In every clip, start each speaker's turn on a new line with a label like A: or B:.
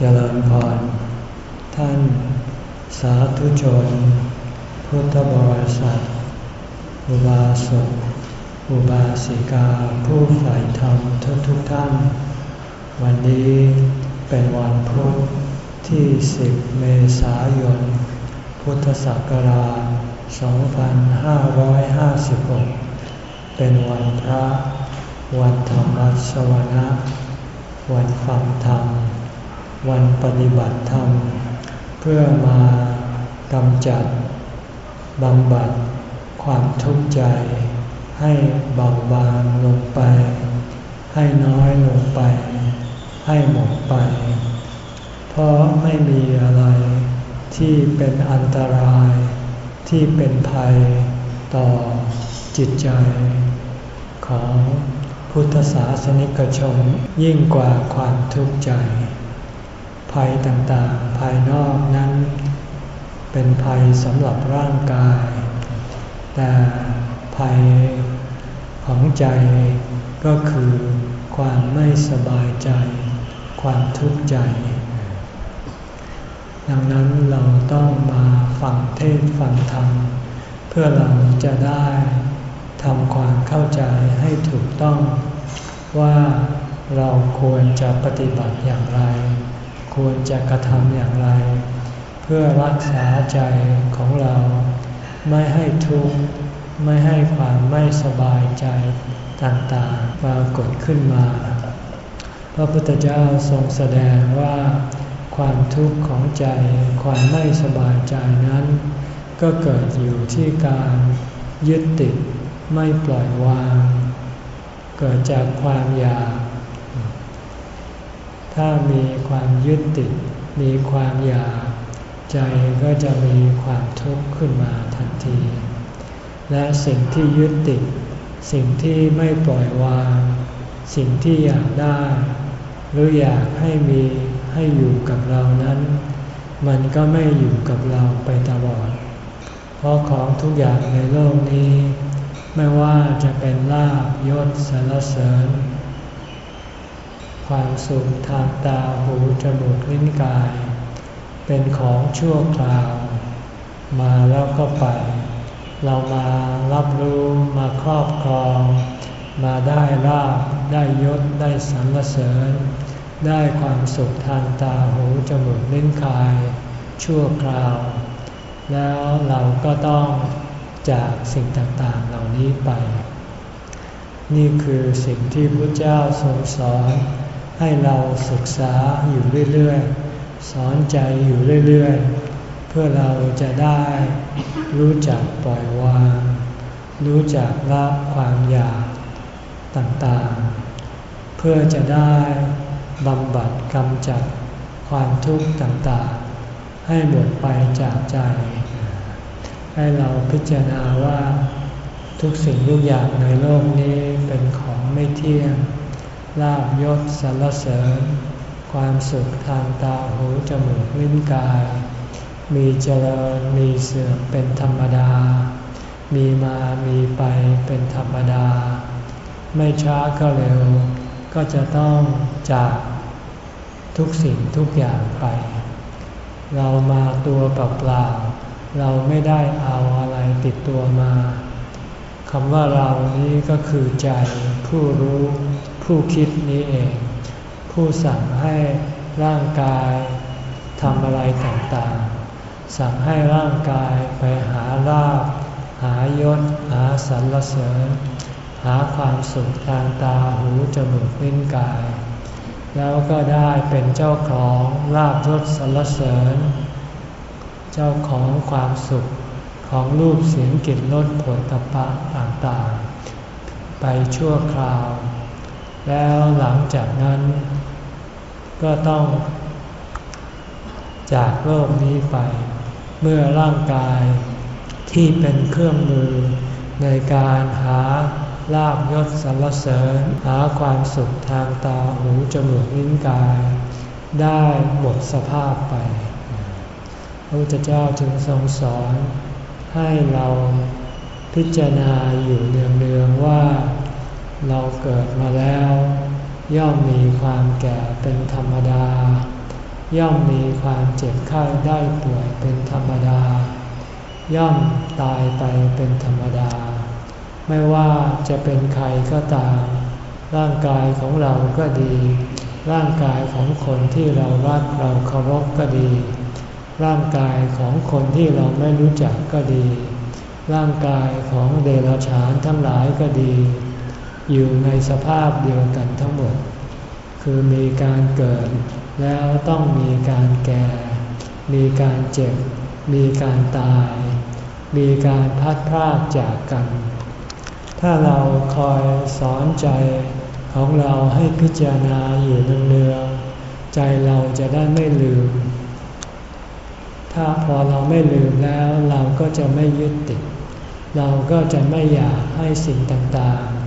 A: เจริญพร ท่านสาธุชน พุทธบริษัท อุบาสก อุบาสิกาผู้ใฝ่ธรรมทุกทุกท่าน วันนี้เป็นวันพุธที่ 10 เมษายน พุทธศักราช 2556 เป็นวันพระ วันธรรมสวนะ วันฟังธรรม วันปฏิบัติธรรม เพื่อมากำจัดบำบัดความทุกข์ใจ ให้เบาบางลงไป ให้น้อยลงไป ให้หมดไป เพราะไม่มีอะไรที่เป็นอันตรายที่เป็นภัยต่อจิตใจของพุทธศาสนิกชนยิ่งกว่าความทุกข์ใจ ภัยต่างๆ ภายนอกนั้น เป็นภัยสำหรับร่างกาย แต่ภัยของใจก็คือความไม่สบายใจ ความทุกข์ใจ ดังนั้นเราต้องมาฟังเทศฟังธรรม เพื่อเราจะได้ทำความเข้าใจให้ถูกต้องว่าเราควรจะปฏิบัติอย่างไร ควรจะกระทำอย่างไร เพื่อรักษาใจของเรา ไม่ให้ทุกข์ไม่ให้ความไม่สบายใจต่างๆ ปรากฏขึ้นมา พระพุทธเจ้าทรงแสดงว่า ความทุกข์ของใจ ความไม่สบายใจนั้น ก็เกิดอยู่ที่การยึดติดไม่ปล่อยวาง เกิดจากความอยาก ถ้ามีความยึดติด มีความอยาก ใจก็จะมีความทุกข์ขึ้นมาทันที และสิ่งที่ยึดติด สิ่งที่ไม่ปล่อยวาง สิ่งที่อยากได้ หรืออยากให้มีให้อยู่กับเรานั้น มันก็ไม่อยู่กับเราไปตลอด เพราะของทุกอย่างในโลกนี้ ไม่ว่าจะเป็นลาบยศสารเสริญ ความสุขทางตาหูจมูกลิ้นกาย เป็นของชั่วคราว มาแล้วก็ไป เรามารับรู้มาครอบครอง มาได้ลาบได้ยศได้สรรเสริญ ได้ความสุขทางตาหูจมูกลิ้นกาย ชั่วคราว แล้วเราก็ต้องจากสิ่งต่างๆเหล่านี้ไป นี่คือสิ่งที่พระเจ้าทรงสอน ให้เราศึกษาอยู่เรื่อยๆ สอนใจอยู่เรื่อยๆ เพื่อเราจะได้รู้จักปล่อยวาง รู้จักละความอยากต่างๆ เพื่อจะได้บำบัดกำจัดความทุกข์ต่างๆ ให้หมดไปจากใจ ให้เราพิจารณาว่าทุกสิ่งทุกอย่างในโลกนี้เป็นของไม่เที่ยง ลาบยศสรรเสริญ ความสุขทางตาหูจมูกลิ้นกาย มีเจริญมีเสื่อมเป็นธรรมดา มีมามีไปเป็นธรรมดา ไม่ช้าก็เร็ว ก็จะต้องจากทุกสิ่งทุกอย่างไป เรามาตัวเปล่าเราไม่ได้เอาอะไรติดตัวมาคำว่าเรานี้ก็คือใจผู้รู้ ผู้คิดนี้เอง ผู้สั่งให้ร่างกายทำอะไรต่างๆ สั่งให้ร่างกายไปหาลาบหายศ หาสรรเสริญ หาความสุขทางตาหูจมูกลิ้นกาย แล้วก็ได้เป็นเจ้าของลาบยศสรรเสริญ เจ้าของความสุขของรูปเสียงกลิ่นรสผลตปะต่างๆ ไปชั่วคราว แล้วหลังจากนั้น ก็ต้อง จากโลกนี้ไป เมื่อร่างกายที่เป็นเครื่องมือในการหาลาบยศสรรเสริญหาความสุขทางตาหูจมูกลิ้นกาย ได้หมดสภาพไป พระพุทธเจ้าจึงทรงสอนให้เราพิจารณาอยู่เนืองๆว่า เราเกิดมาแล้ว ย่อมมีความแก่เป็นธรรมดา ย่อมมีความเจ็บไข้ได้ป่วยเป็นธรรมดา ย่อมตายไปเป็นธรรมดา ไม่ว่าจะเป็นใครก็ตาม ร่างกายของเราก็ดี ร่างกายของคนที่เรารักเราเคารพก็ดี ร่างกายของคนที่เราไม่รู้จักก็ดี ร่างกายของเดรัจฉานทั้งหลายก็ดี อยู่ในสภาพเดียวกันทั้งหมด คือมีการเกิดแล้วต้องมีการแก่ มีการเจ็บ มีการตาย มีการพัดพรากจากกัน ถ้าเราคอยสอนใจของเราให้พิจารณาอยู่เนืองๆใจเราจะได้ไม่ลืม ถ้าพอเราไม่ลืมแล้วเราก็จะไม่ยึดติด เราก็จะไม่อยากให้สิ่งต่างๆ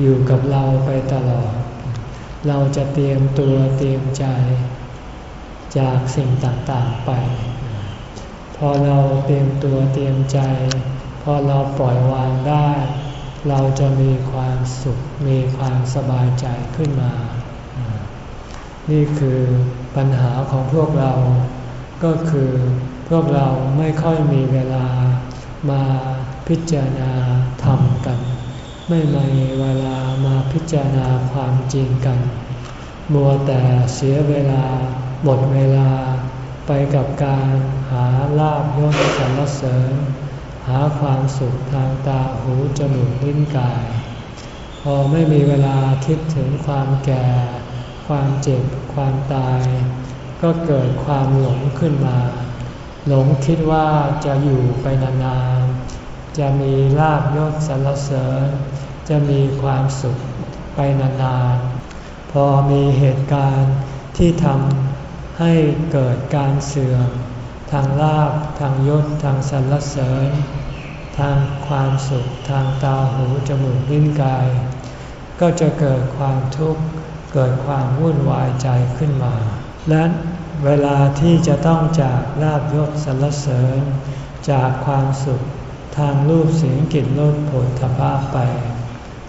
A: อยู่กับเราไปตลอด เราจะเตรียมตัวเตรียมใจ จากสิ่งต่างๆไป พอเราเตรียมตัวเตรียมใจ พอเราปล่อยวางได้ เราจะมีความสุขมีความสบายใจขึ้นมา นี่คือปัญหาของพวกเรา ก็คือพวกเราไม่ค่อยมีเวลามาพิจารณาธรรมกัน ไม่มีเวลามาพิจารณาความจริงกัน มัวแต่เสียเวลาหมดเวลาไปกับการหาลาบยศสรรเสริญ หาความสุขทางตาหูจมูกลิ้นกาย พอไม่มีเวลาคิดถึงความแก่ ความเจ็บ ความตาย ก็เกิดความหลงขึ้นมา หลงคิดว่าจะอยู่ไปนาน จะมีลาบยศสรรเสริญ จะมีความสุขไปนานๆ พอมีเหตุการณ์ที่ทำให้เกิดการเสื่อม ทางลาบทางยศทางสรรเสริญ ทางความสุขทางตาหูจมูกลิ้นกาย ก็จะเกิดความทุกข์เกิดความวุ่นวายใจขึ้นมา และเวลาที่จะต้องจากลาบยศสรรเสริญ จากความสุข ทางรูปเสียงกลิ่นรสผลทพไป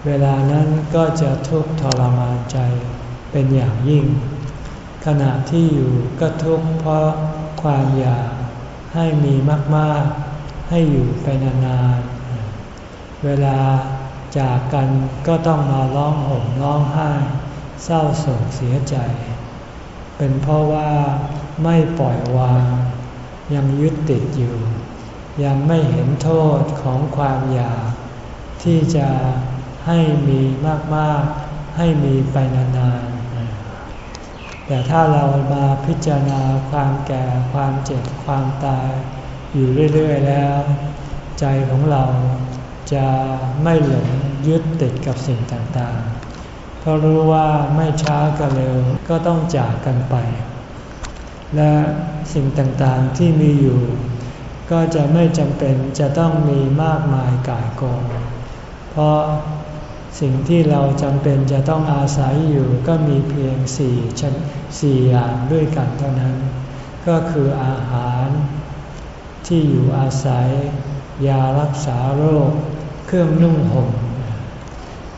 A: เวลานั้นก็จะทุกข์ทรมานใจเป็นอย่างยิ่ง ขณะที่อยู่ก็ทุกข์เพราะความอยากให้มีมากๆ ให้อยู่ไปนานๆ เวลาจากกันก็ต้องมาร้องห่มร้องไห้ เศร้าโศกเสียใจ เป็นเพราะว่าไม่ปล่อยวาง ยังยึดติดอยู่ ยังไม่เห็นโทษของความอยาก ที่จะให้มีมากๆ ให้มีไปนานๆ แต่ถ้าเรามาพิจารณาความแก่ความเจ็บความตาย อยู่เรื่อยๆแล้ว ใจของเราจะไม่หลงยึดติดกับสิ่งต่างๆ เพราะรู้ว่าไม่ช้าก็เร็วก็ต้องจากกันไป และสิ่งต่างๆที่มีอยู่ ก็จะไม่จำเป็นจะต้องมีมากมายกายกอง เพราะสิ่งที่เราจำเป็นจะต้องอาศัยอยู่ก็มีเพียงสี่ชั้นสี่อย่างด้วยกันเท่านั้น ก็คืออาหาร ที่อยู่อาศัย ยารักษาโรค เครื่องนุ่งห่ม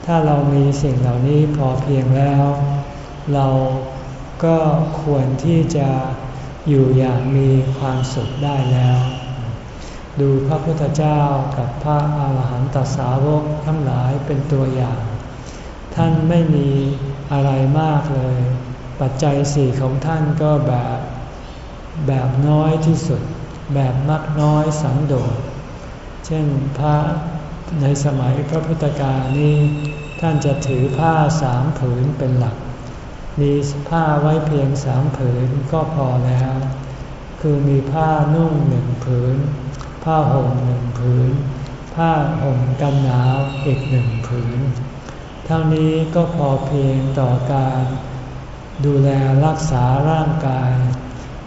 A: ถ้าเรามีสิ่งเหล่านี้พอเพียงแล้ว เราก็ควรที่จะอยู่อย่างมีความสุขได้แล้ว ดูพระพุทธเจ้ากับพระอาหารหันตสาวกทั้งหลายเป็นตัวอย่าง ท่านไม่มีอะไรมากเลย ปัจจัยสี่ของท่านก็แบบแบบน้อยที่สุด แบบมักน้อยสังโดษ เช่นพระในสมัยพระพุทธกาลนี้ท่านจะถือผ้าสามผืนเป็นหลัก มีผ้าไว้เพียงสามผืนก็พอแล้ว คือมีผ้านุ่งหนึ่งผืน ผ้าห่มหนึ่งผืน ผ้าห่มกันหนาวอีกหนึ่งผืน เท่านี้ก็พอเพียงต่อการ ดูแลรักษาร่างกาย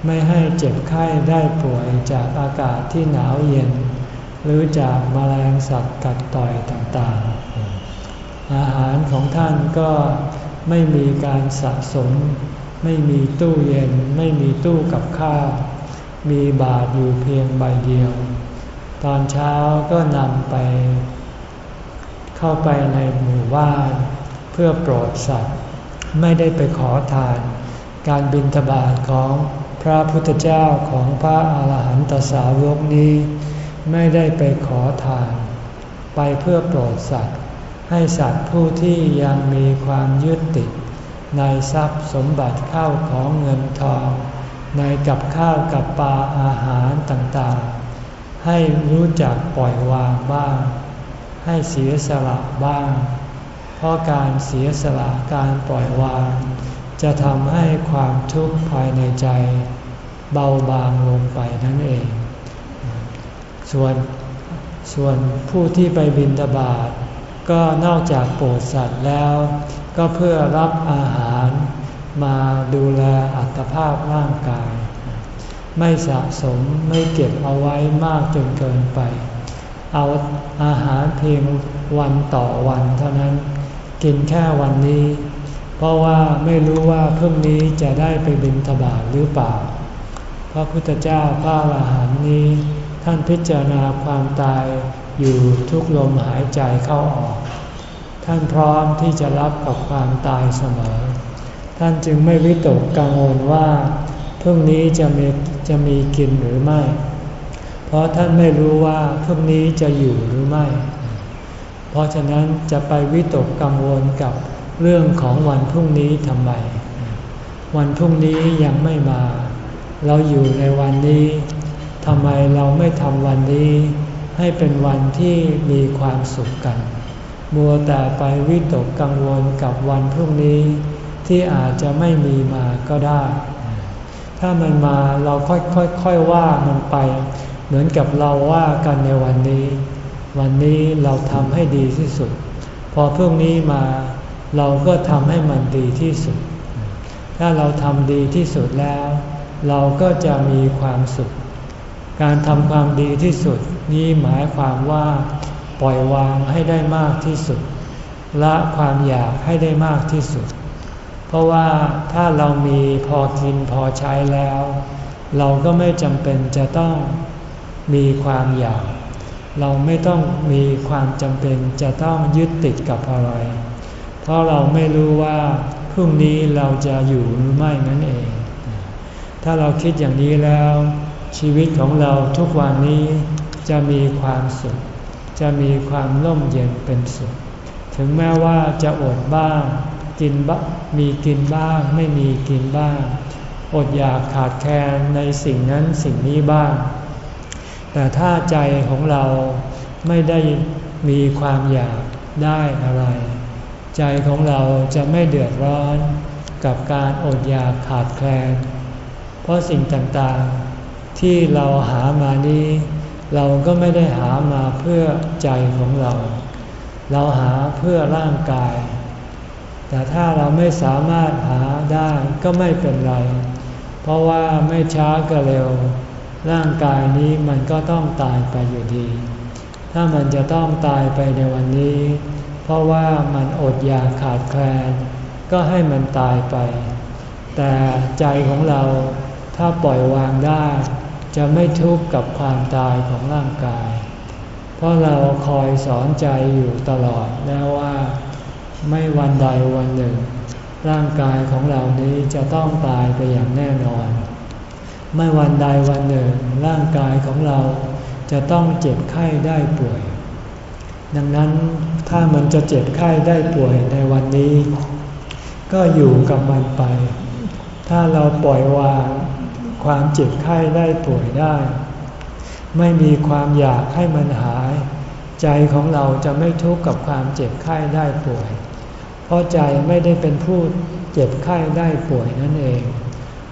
A: ไม่ให้เจ็บไข้ได้ป่วยจากอากาศที่หนาวเย็น หรือจากมแมลงสัตว์กัดต่อยต่างๆ อาหารของท่านก็ไม่มีการสะสม ไม่มีตู้เย็น ไม่มีตู้กับข้าว มีบาทอยู่เพียงใบเดียว ตอนเช้าก็นำไป เข้าไปในหมู่บ้าน เพื่อโปรดสัตว์ ไม่ได้ไปขอทาน การบินทบาทของพพระพุทธเจ้าของพระอาหารหันตสาวกนี้ ไม่ได้ไปขอทาน ไปเพื่อโปรดสัตว์ ให้สัตว์ผู้ที่ยังมีความยึดติด ในทรัพย์สมบัติเข้าของเงินทอง ในกับข้าวกับปลาอาหารต่างๆ ให้รู้จักปล่อยวางบ้าง ให้เสียสละบ้าง เพราะการเสียสละการปล่อยวาง จะทำให้ความทุกข์ภายในใจ เบาบางลงไปนั่นเอง ส่วนส่วนผู้ที่ไปบินตบาทก็นอกจากโปรดสัตว์แล้ว ก็เพื่อรับอาหาร มาดูแลอัตภาพร่างกาย ไม่สะสมไม่เก็บเอาไว้มากจนเกินไป เอาอาหารเพียงวันต่อวันเท่านั้น กินแค่วันนี้ เพราะว่าไม่รู้ว่าพรุ่งนี้จะได้ไปบินทบาทหรือเปล่า พระพุทธเจ้าพระอรหันต์นี้ ท่านพิจารณาความตายอยู่ทุกลมหายใจเข้าออก ท่านพร้อมที่จะรับกับความตายเสมอ ท่านจึงไม่วิตกกังวลว่าพรุ่งนี้จะมีจะมีกินหรือไม่ เพราะท่านไม่รู้ว่าพรุ่งนี้จะอยู่หรือไม่ เพราะฉะนั้นจะไปวิตกกังวลกับเรื่องของวันพรุ่งนี้ทำไม วันพรุ่งนี้ยังไม่มา เราอยู่ในวันนี้ทำไมเราไม่ทำวันนี้ ให้เป็นวันที่มีความสุขกัน มัวแต่ไปวิตกกังวลกับวันพรุ่งนี้ ที่อาจจะไม่มีมาก็ได้ ถ้ามันมาเราค่อยๆว่ามันไป เหมือนกับเราว่ากันในวันนี้ วันนี้เราทำให้ดีที่สุด พอพรุ่งนี้มาเราก็ทำให้มันดีที่สุด ถ้าเราทำดีที่สุดแล้ว เราก็จะมีความสุข การทำความดีที่สุด นี้หมายความว่าปล่อยวางให้ได้มากที่สุด ละความอยากให้ได้มากที่สุด เพราะว่าถ้าเรามีพอกินพอใช้แล้ว เราก็ไม่จำเป็นจะต้องมีความอยาก เราไม่ต้องมีความจำเป็นจะต้องยึดติดกับอะไร เพราะเราไม่รู้ว่าพรุ่งนี้เราจะอยู่หรือไม่นั่นเอง ถ้าเราคิดอย่างนี้แล้ว ชีวิตของเราทุกวันนี้จะมีความสุข จะมีความร่มเย็นเป็นสุข ถึงแม้ว่าจะอดบ้าง กินบ้างมีกินบ้าง ไม่มีกินบ้าง อดอยากขาดแคลนในสิ่งนั้นสิ่งนี้บ้าง แต่ถ้าใจของเราไม่ได้มีความอยากได้อะไร ใจของเราจะไม่เดือดร้อนกับการอดอยากขาดแคลน เพราะสิ่งต่างๆที่เราหามานี้ เราก็ไม่ได้หามาเพื่อใจของเรา เราหาเพื่อร่างกาย แต่ถ้าเราไม่สามารถหาได้ก็ไม่เป็นไร เพราะว่าไม่ช้าก็เร็ว ร่างกายนี้มันก็ต้องตายไปอยู่ดี ถ้ามันจะต้องตายไปในวันนี้ เพราะว่ามันอดอยากขาดแคลน ก็ให้มันตายไป แต่ใจของเราถ้าปล่อยวางได้ จะไม่ทุกข์กับความตายของร่างกาย เพราะเราคอยสอนใจอยู่ตลอดแล้วว่า ไม่วันใดวันหนึ่ง ร่างกายของเรานี้จะต้องตายไปอย่างแน่นอน ไม่วันใดวันหนึ่ง ร่างกายของเราจะต้องเจ็บไข้ได้ป่วย ดังนั้นถ้ามันจะเจ็บไข้ได้ป่วยในวันนี้ ก็อยู่กับมันไป ถ้าเราปล่อยวางความเจ็บไข้ได้ป่วยได้ ไม่มีความอยากให้มันหาย ใจของเราจะไม่ทุกข์กับความเจ็บไข้ได้ป่วย เพราะใจไม่ได้เป็นผู้เจ็บไข้ได้ป่วยนั่นเอง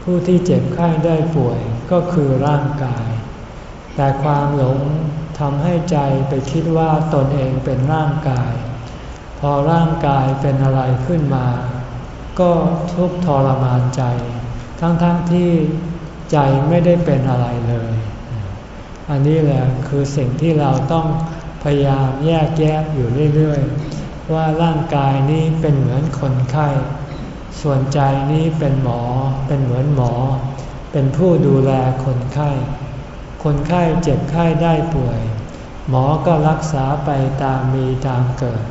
A: ผู้ที่เจ็บไข้ได้ป่วยก็คือร่างกาย แต่ความหลงทำให้ใจไปคิดว่าตนเองเป็นร่างกาย พอร่างกายเป็นอะไรขึ้นมา ก็ทุกทรมานใจ ทั้งๆทที่ใจไม่ได้เป็นอะไรเลย อันนี้แหละคือสิ่งที่เราต้องพยายามแยกแยะอยู่เรื่อยๆ ว่าร่างกายนี้เป็นเหมือนคนไข้ ส่วนใจนี้เป็นหมอ เป็นเหมือนหมอ เป็นผู้ดูแลคนไข้ คนไข้เจ็บไข้ได้ป่วย หมอก็รักษาไปตามมีตามเกิด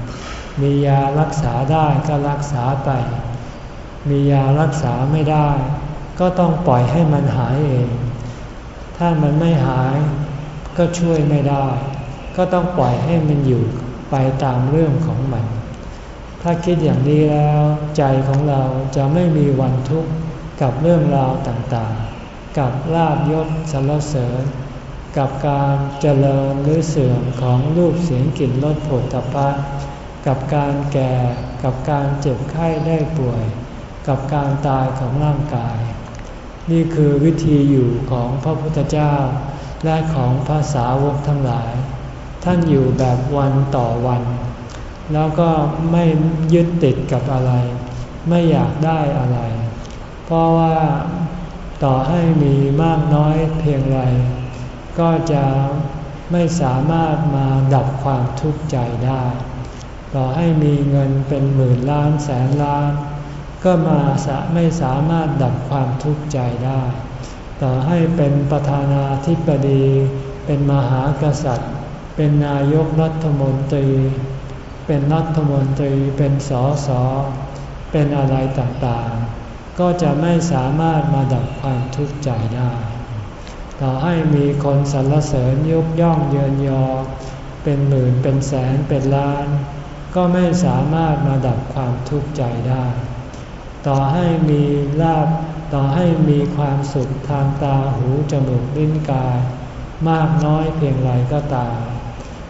A: มียารักษาได้ก็รักษาไป มียารักษาไม่ได้ ก็ต้องปล่อยให้มันหายเอง ถ้ามันไม่หายก็ช่วยไม่ได้ ก็ต้องปล่อยให้มันอยู่ ไปตามเรื่องของมัน ถ้าคิดอย่างนี้แล้ว ใจของเราจะไม่มีวันทุกข์กับเรื่องราวต่างๆ กับลาบยศสรรเสริญ กับการเจริญหรือเสื่อมของรูปเสียงกลิ่นรสผลตภะกับการแก่ กับการเจ็บไข้ได้ป่วย กับการตายของร่างกาย นี่คือวิธีอยู่ของพระพุทธเจ้า และของภาษาวกทั้งหลาย ท่านอยู่แบบวันต่อวัน แล้วก็ไม่ยึดติดกับอะไร ไม่อยากได้อะไร เพราะว่าต่อให้มีมากน้อยเพียงไร ก็จะไม่สามารถมาดับความทุกข์ใจได้ ต่อให้มีเงินเป็นหมื่นล้านแสนล้าน ก็มาไม่สามารถดับความทุกข์ใจได้ ต่อให้เป็นประธานาธิบดี เป็นมหากษัตริย์ เป็นนายกรัฐมนตรี เป็นรัฐมนตรี เป็นสอสอเป็นอะไรต่างๆ ก็จะไม่สามารถมาดับความทุกข์ใจได้ ต่อให้มีคนสรรเสริญยกย่องเยินยอ เป็นหมื่นเป็นแสนเป็นล้าน ก็ไม่สามารถมาดับความทุกข์ใจได้ ต่อให้มีลาบต่อให้มีความสุขทางตาหูจมูกลิ้นกาย มากน้อยเพียงไรก็ตาม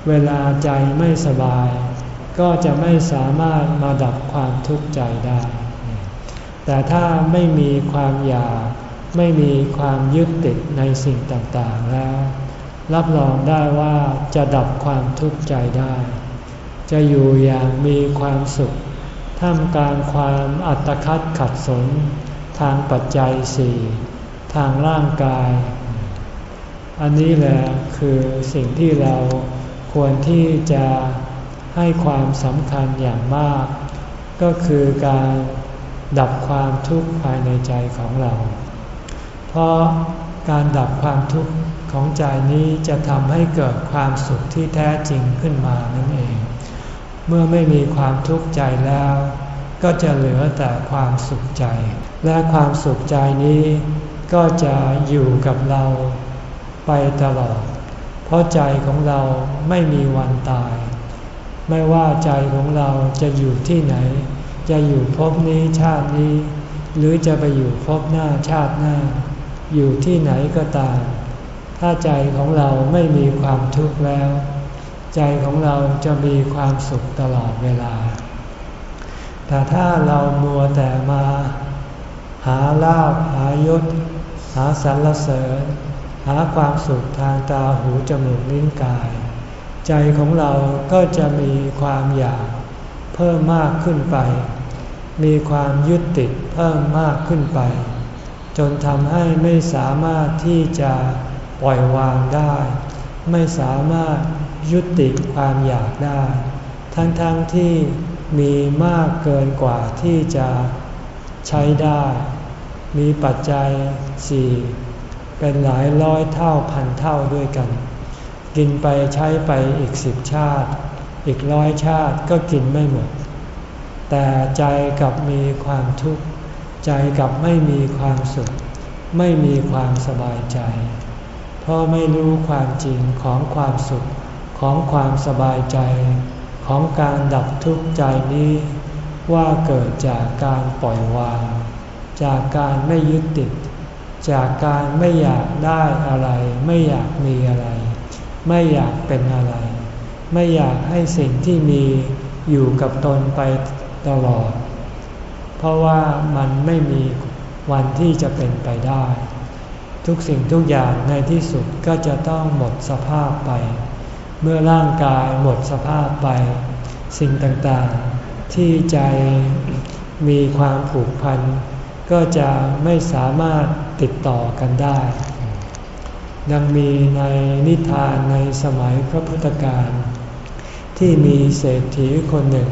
A: เวลาใจไม่สบาย ก็จะไม่สามารถมาดับความทุกข์ใจได้ แต่ถ้าไม่มีความอยาก ไม่มีความยึดติดในสิ่งต่างๆแล้ว รับรองได้ว่าจะดับความทุกข์ใจได้ จะอยู่อย่างมีความสุข ท่ามกลางความอัตคัดขัดสน ทางปัจจัยสี่ทางร่างกาย อันนี้แหละคือสิ่งที่เรา ควรที่จะให้ความสำคัญอย่างมาก ก็คือการดับความทุกข์ภายในใจของเรา เพราะการดับความทุกข์ของใจนี้จะทำให้เกิดความสุขที่แท้จริงขึ้นมานั่นเอง เมื่อไม่มีความทุกข์ใจแล้ว ก็จะเหลือแต่ความสุขใจ และความสุขใจนี้ก็จะอยู่กับเราไปตลอด ราะใจของเราไม่มีวันตาย ไม่ว่าใจของเราจะอยู่ที่ไหน จะอยู่พบนี้ชาตินี้ หรือจะไปอยู่พบหน้าชาติหน้า อยู่ที่ไหนก็ตาม ถ้าใจของเราไม่มีความทุกข์แล้ว ใจของเราจะมีความสุขตลอดเวลา แต่ถ้าเรามัวแต่มา หาลาบหายศ หาสรรเสริญ หาความสุขทางตาหูจมูกลิ้นกาย ใจของเราก็จะมีความอยากเพิ่มมากขึ้นไป มีความยึดติดเพิ่มมากขึ้นไป จนทำให้ไม่สามารถที่จะปล่อยวางได้ ไม่สามารถยุติความอยากได้ ทั้งๆทที่มีมากเกินกว่าที่จะใช้ได้ มีปัจจัยสี่ เป็นหลายร้อยเท่าพันเท่าด้วยกัน กินไปใช้ไปอีกสิบชาติ อีกร้อยชาติก็กินไม่หมด แต่ใจกับมีความทุกข์ ใจกับไม่มีความสุข ไม่มีความสบายใจ เพราะไม่รู้ความจริงของความสุขของความสบายใจ ของการดับทุกข์ใจนี้ว่าเกิดจากการปล่อยวาง จากการไม่ยึดติด จากการไม่อยากได้อะไร ไม่อยากมีอะไร ไม่อยากเป็นอะไร ไม่อยากให้สิ่งที่มีอยู่กับตนไปตลอด เพราะว่ามันไม่มีวันที่จะเป็นไปได้ ทุกสิ่งทุกอย่างในที่สุดก็จะต้องหมดสภาพไป เมื่อร่างกายหมดสภาพไป สิ่งต่างๆ ที่ใจมีความผูกพันก็จะไม่สามารถ ติดต่อกันได้ ดังมีในนิทานในสมัยพระพุทธการที่มีเศรษฐีคนหนึ่ง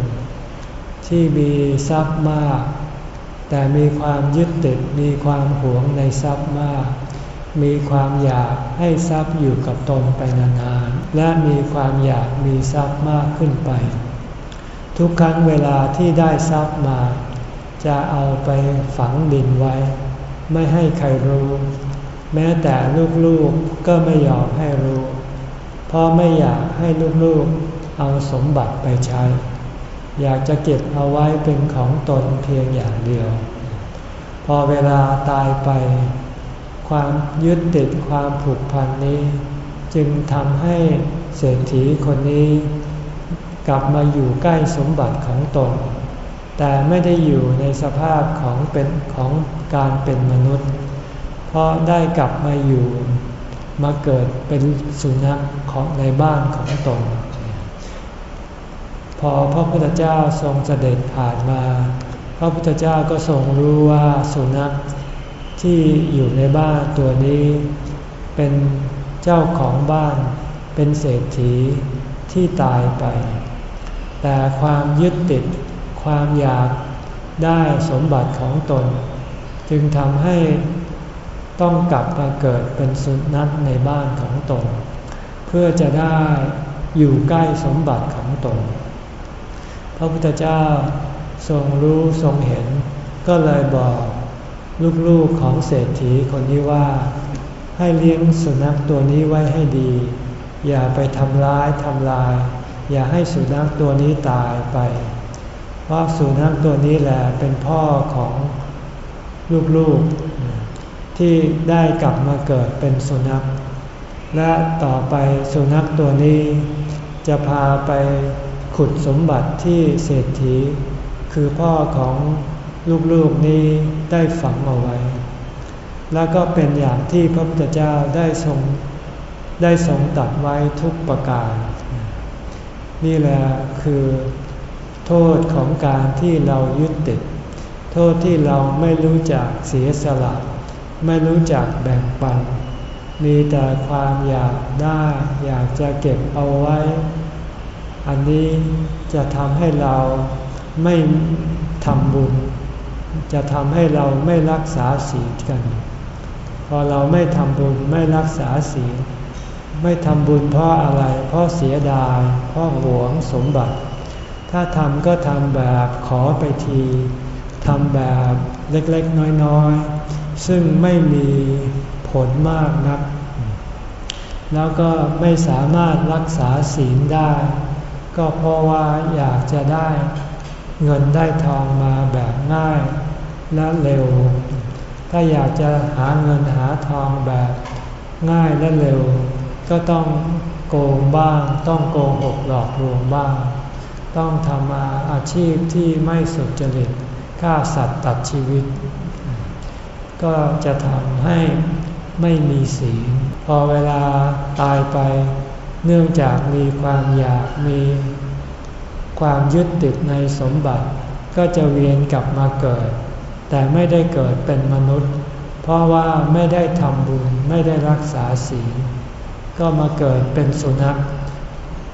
A: ที่มีทรัพย์มาก แต่มีความยึดติดมีความหวงในทรัพย์มาก มีความอยากให้ทรัพย์อยู่กับตนไปนานๆและมีความอยากมีทรัพย์มากขึ้นไป ทุกครั้งเวลาที่ได้ทรัพย์มา จะเอาไปฝังดินไว้ ไม่ให้ใครรู้ แม้แต่ลูกๆก็ไม่ยอมให้รู้ เพราะไม่อยากให้ลูกๆเอาสมบัติไปใช้ อยากจะเก็บเอาไว้เป็นของตนเพียงอย่างเดียว พอเวลาตายไป ความยึดติดความผูกพันนี้ จึงทำให้เศรษฐีคนนี้ กลับมาอยู่ใกล้สมบัติของตน แต่ไม่ได้อยู่ในสภาพของเป็นของการเป็นมนุษย์ เพราะได้กลับมาอยู่มาเกิดเป็นสุนัขของในบ้านของตน พอพระพุทธเจ้าทรงเสด็จผ่านมา พระพุทธเจ้าก็ทรงรู้ว่าสุนัขที่อยู่ในบ้านตัวนี้ เป็นเจ้าของบ้าน เป็นเศรษฐีที่ตายไป แต่ความยึดติด ความอยากได้สมบัติของตน จึงทำให้ต้องกลับมาเกิดเป็นสุนัขในบ้านของตน เพื่อจะได้อยู่ใกล้สมบัติของตน พระพุทธเจ้าทรงรู้ทรงเห็น ก็เลยบอกลูกๆของเศรษฐีคนนี้ว่า ให้เลี้ยงสุนัขตัวนี้ไว้ให้ดี อย่าไปทำร้ายทำลาย อย่าให้สุนัขตัวนี้ตายไป เพราะสุนัขตัวนี้แหละเป็นพ่อของลูกๆ ที่ได้กลับมาเกิดเป็นสุนัข และต่อไปสุนัขตัวนี้จะพาไปขุดสมบัติที่เศรษฐี คือพ่อของลูกๆนี้ได้ฝังเอาไว้ แล้วก็เป็นอย่างที่พระพุทธเจ้าได้ทรงได้ทรงตัดไว้ทุกประการ นี่แหละคือ โทษของการที่เรายึดติด โทษที่เราไม่รู้จักเสียสละ ไม่รู้จักแบ่งปัน มีแต่ความอยากได้อยากจะเก็บเอาไว้ อันนี้จะทำให้เราไม่ทำบุญ จะทำให้เราไม่รักษาศีลกัน พอเราไม่ทำบุญไม่รักษาศีลไม่ทำบุญเพราะอะไร เพราะเสียดาย เพราะหวงสมบัติ ถ้าทำก็ทำแบบขอไปทีทำแบบเล็กๆน้อยๆ ซึ่งไม่มีผลมากนัก แล้วก็ไม่สามารถรักษาศีลได้ ก็เพราะว่าอยากจะได้เงินได้ทองมาแบบง่ายและเร็ว ถ้าอยากจะหาเงินหาทองแบบง่ายและเร็ว ก็ต้องโกงบ้าง ต้องโกงหกหลอกลวงบ้าง ต้องทำอาอาชีพที่ไม่สุจริตฆ่าสัตว์ตัดชีวิต ก็จะทำให้ไม่มีศีลพอเวลาตายไป เนื่องจากมีความอยากมีความยึดติดในสมบัติ ก็จะเวียนกลับมาเกิด แต่ไม่ได้เกิดเป็นมนุษย์ เพราะว่าไม่ได้ทำบุญไม่ได้รักษาศีลก็มาเกิดเป็นสุนัข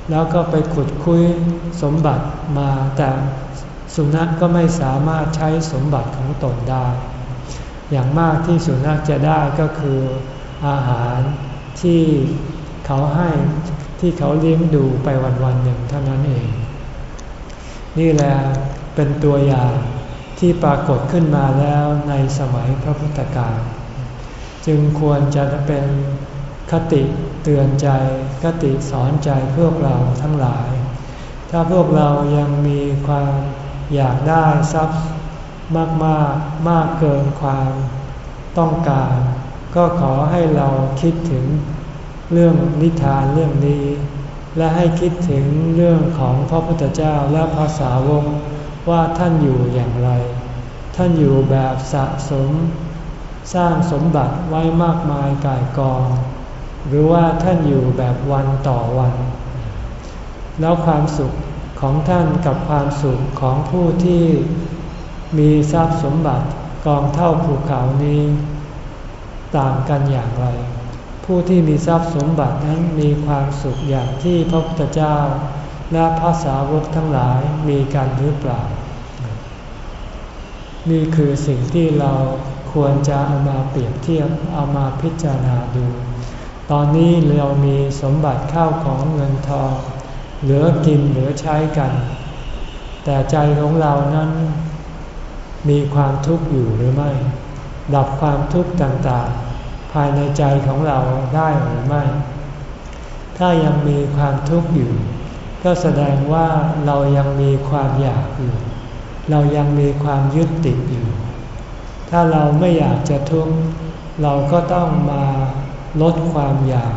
A: แล้วก็ไปขุดคุยสมบัติมาแต่สุนัขก็ไม่สามารถใช้สมบัติของตนได้ อย่างมากที่สุนัขจะได้ก็คืออาหารที่เขาให้ที่เขาเลี้ยงดูไปวันๆหนึ่งเท่านั้นเอง นี่แหละเป็นตัวอย่างที่ปรากฏขึ้นมาแล้วในสมัยพระพุทธกาลจึงควรจะเป็น คติเตือนใจ คติสอนใจพวกเราทั้งหลาย ถ้าพวกเรายังมีความอยากได้ทรัพย์มากมากมากเกินความต้องการ ก็ขอให้เราคิดถึงเรื่องนิทานเรื่องนี้ และให้คิดถึงเรื่องของพระพุทธเจ้าและภาษาวงว่าท่านอยู่อย่างไร ท่านอยู่แบบสะสม สร้างสมบัติไว้มากมายกายกอง หรือว่าท่านอยู่แบบวันต่อวัน แล้วความสุขของท่านกับความสุขของผู้ที่มีทรัพย์สมบัติกองเท่าภูเขานี้ ต่างกันอย่างไร ผู้ที่มีทรัพย์สมบัตินั้นมีความสุขอย่างที่พระพุทธเจ้า และพระสาวกทั้งหลายมีกันหรือเปล่า นี่คือสิ่งที่เราควรจะเอามาเปรียบเทียบเอามาพิจารณาดู ตอนนี้เรามีสมบัติข้าวของเงินทอง เหลือกินเหลือใช้กัน แต่ใจของเรานั้น มีความทุกข์อยู่หรือไม่ ดับความทุกข์ต่างๆ ภายในใจของเราได้หรือไม่ ถ้ายังมีความทุกข์อยู่ ก็แสดงว่าเรายังมีความอยากอยู่ เรายังมีความยึดติดอยู่ ถ้าเราไม่อยากจะทุกข์เราก็ต้องมา ลดความอยาก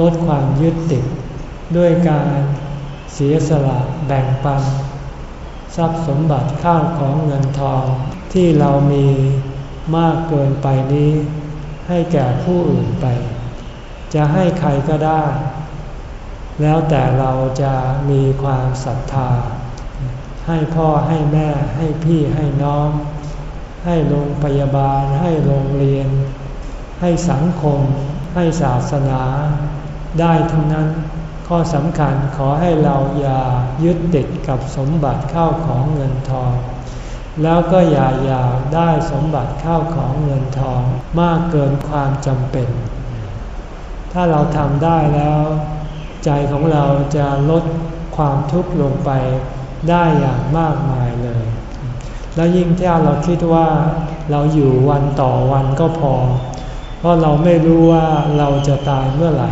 A: ลดความยึดติด ด้วยการเสียสละแบ่งปัน ทรัพย์สมบัติข้าวของเงินทองที่เรามีมากเกินไปนี้ ให้แก่ผู้อื่นไป จะให้ใครก็ได้ แล้วแต่เราจะมีความศรัทธา ให้พ่อให้แม่ให้พี่ให้น้อง ให้โรงพยาบาลให้โรงเรียน ให้สังคม ให้ศาสนาได้ทั้งนั้น ข้อสำคัญขอให้เราอย่ายึดติดกับสมบัติเข้าของเงินทอง แล้วก็อย่าอยากได้สมบัติเข้าของเงินทองมากเกินความจำเป็น ถ้าเราทำได้แล้ว ใจของเราจะลดความทุกข์ลงไปได้อย่างมากมายเลย แล้วยิ่งถ้าเราคิดว่าเราอยู่วันต่อวันก็พอ เพราะเราไม่รู้ว่าเราจะตายเมื่อไหร่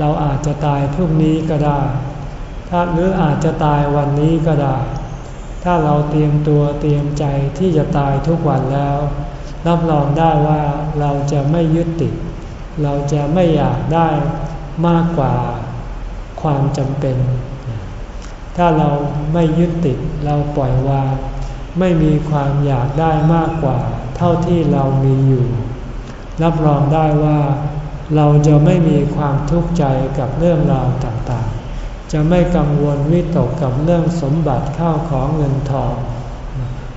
A: เราอาจจะตายพรุ่งนี้ก็ได้ ถ้าหรืออาจจะตายวันนี้ก็ได้ ถ้าเราเตรียมตัวเตรียมใจที่จะตายทุกวันแล้ว รับรองได้ว่าเราจะไม่ยึดติด เราจะไม่อยากได้มากกว่าความจำเป็น ถ้าเราไม่ยึดติดเราปล่อยวาง ไม่มีความอยากได้มากกว่า เท่าที่เรามีอยู่ รับรองได้ว่าเราจะไม่มีความทุกข์ใจกับเรื่องราวต่างๆ จะไม่กังวลวิตกกับเรื่องสมบัติข้าวของเงินทอง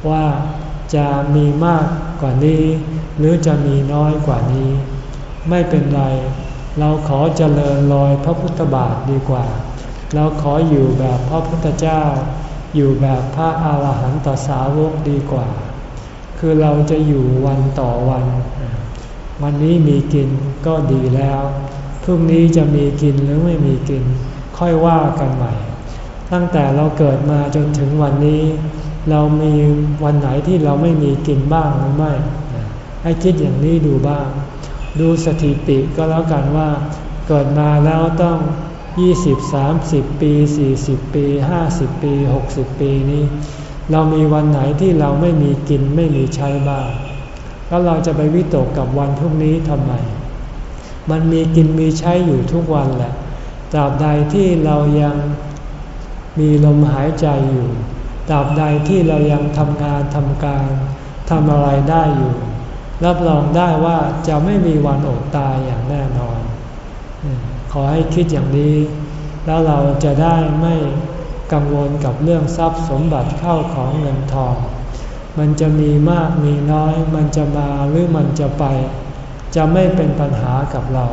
A: ว่าจะมีมากกว่านี้ หรือจะมีน้อยกว่านี้ ไม่เป็นไร เราขอเจริญรอยพระพุทธบาทดีกว่า เราขออยู่แบบพระพุทธเจ้า อยู่แบบพระอาหารหันตสาวกดีกว่า คือเราจะอยู่วันต่อวัน วันนี้มีกินก็ดีแล้ว พรุ่งนี้จะมีกินหรือไม่มีกิน ค่อยว่ากันใหม่ ตั้งแต่เราเกิดมาจนถึงวันนี้ เรามีวันไหนที่เราไม่มีกินบ้างหรือไม่ ให้คิดอย่างนี้ดูบ้าง ดูสถิติก็แล้วกันว่า เกิดมาแล้วต้อง 20 30 ปี 40 ปี 50 ปี 60 ปีนี้ เรามีวันไหนที่เราไม่มีกินไม่มีใช้บ้าง แล้วเราจะไปวิตกกับวันพรุ่งนี้ทำไม มันมีกินมีใช้อยู่ทุกวันแหละ ตราบใดที่เรายังมีลมหายใจอยู่ ตราบใดที่เรายังทำงานทำการทำอะไรได้อยู่ รับรองได้ว่าจะไม่มีวันอดตายอย่างแน่นอน ขอให้คิดอย่างนี้ แล้วเราจะได้ไม่กังวลกับเรื่องทรัพย์สมบัติเข้าของเงินทอง มันจะมีมากมีน้อย มันจะมาหรือมันจะไป จะไม่เป็นปัญหากับเรา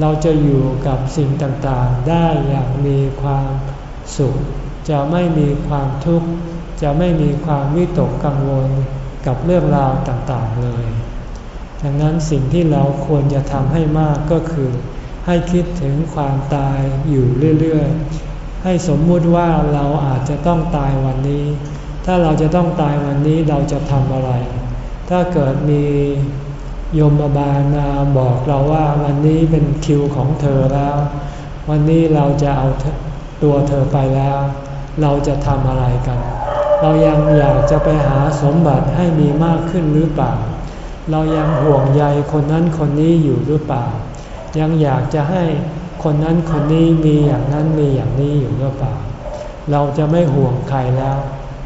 A: เราจะอยู่กับสิ่งต่างๆ ได้อย่างมีความสุข จะไม่มีความทุกข์ จะไม่มีความวิตกกังวลกับเรื่องราวต่างๆเลย ดังนั้นสิ่งที่เราควรจะทำให้มากก็คือ ให้คิดถึงความตายอยู่เรื่อยๆ ให้สมมุติว่าเราอาจจะต้องตายวันนี้ ถ้าเราจะต้องตายวันนี้เราจะทำอะไร ถ้าเกิดมีโยมบาลมาบอกเราว่าวันนี้เป็นคิวของเธอแล้ว วันนี้เราจะเอาตัวเธอไปแล้ว เราจะทำอะไรกัน เรายังอยากจะไปหาสมบัติให้มีมากขึ้นหรือเปล่า เรายังห่วงใยคนนั้นคนนี้อยู่หรือเปล่า ยังอยากจะให้คนนั้นคนนี้มีอย่างนั้นมีอย่างนี้อยู่หรือเปล่า เราจะไม่ห่วงใครแล้ว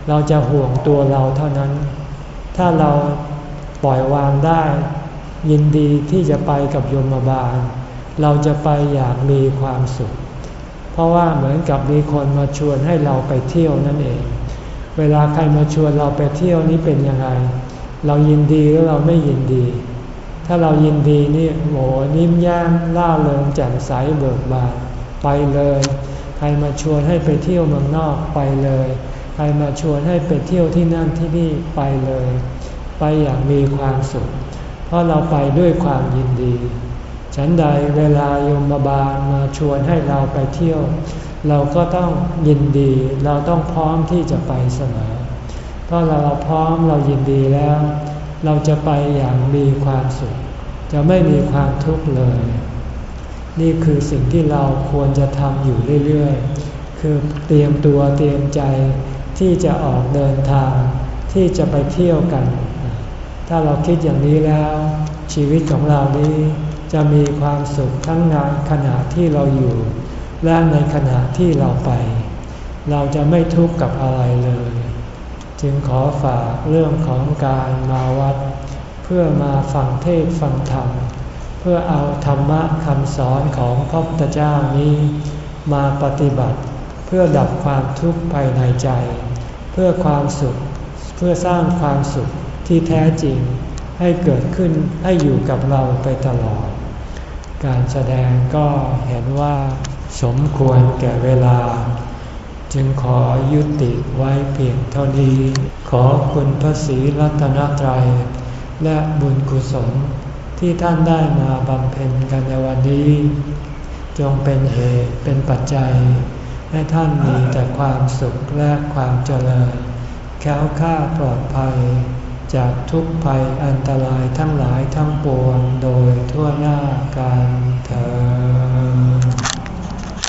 A: เราจะห่วงตัวเราเท่านั้น ถ้าเราปล่อยวางได้ ยินดีที่จะไปกับยมบาล เราจะไปอย่างมีความสุข เพราะว่าเหมือนกับมีคนมาชวนให้เราไปเที่ยวนั่นเอง เวลาใครมาชวนเราไปเที่ยวนี้เป็นยังไง เรายินดีหรือเราไม่ยินดี ถ้าเรายินดีนี่โหนิ่มย่ามล่าเริงแจ่มใสเบิกบานไปเลย ใครมาชวนให้ไปเที่ยวเมืองนอกไปเลย ใครมาชวนให้ไปเที่ยวที่นั่นที่นี่ไปเลย ไปอย่างมีความสุข เพราะเราไปด้วยความยินดี ฉันใดเวลายมบาลมาชวนให้เราไปเที่ยว เราก็ต้องยินดี เราต้องพร้อมที่จะไปเสมอเพราะเราพร้อมเรายินดีแล้ว เราจะไปอย่างมีความสุข จะไม่มีความทุกข์เลย นี่คือสิ่งที่เราควรจะทำอยู่เรื่อยๆ คือเตรียมตัวเตรียมใจ ที่จะออกเดินทางที่จะไปเที่ยวกัน ถ้าเราคิดอย่างนี้แล้ว ชีวิตของเรานี้จะมีความสุขทั้งในขณะที่เราอยู่ และในขณะที่เราไป เราจะไม่ทุกข์กับอะไรเลย จึงขอฝากเรื่องของการมาวัด เพื่อมาฟังเทศฟังธรรม เพื่อเอาธรรมะคำสอนของพระพุทธเจ้านี้ มาปฏิบัติ เพื่อดับความทุกข์ภายในใจ เพื่อความสุข เพื่อสร้างความสุขที่แท้จริง ให้เกิดขึ้นให้อยู่กับเราไปตลอด การแสดงก็เห็นว่าสมควรแก่เวลา จึงขอยุติไว้เพียงเท่านี้ ขอคุณพระศรีรัตนตรัย และบุญกุศลที่ท่านได้มาบำเพ็ญกันในวันนี้ จงเป็นเหตุเป็นปัจจัย ให้ท่านมีแต่ความสุขและความเจริญ แค้วค่าปลอดภัย จากทุกภัยอันตรายทั้งหลายทั้งปวงโดยทั่วหน้าการเธอ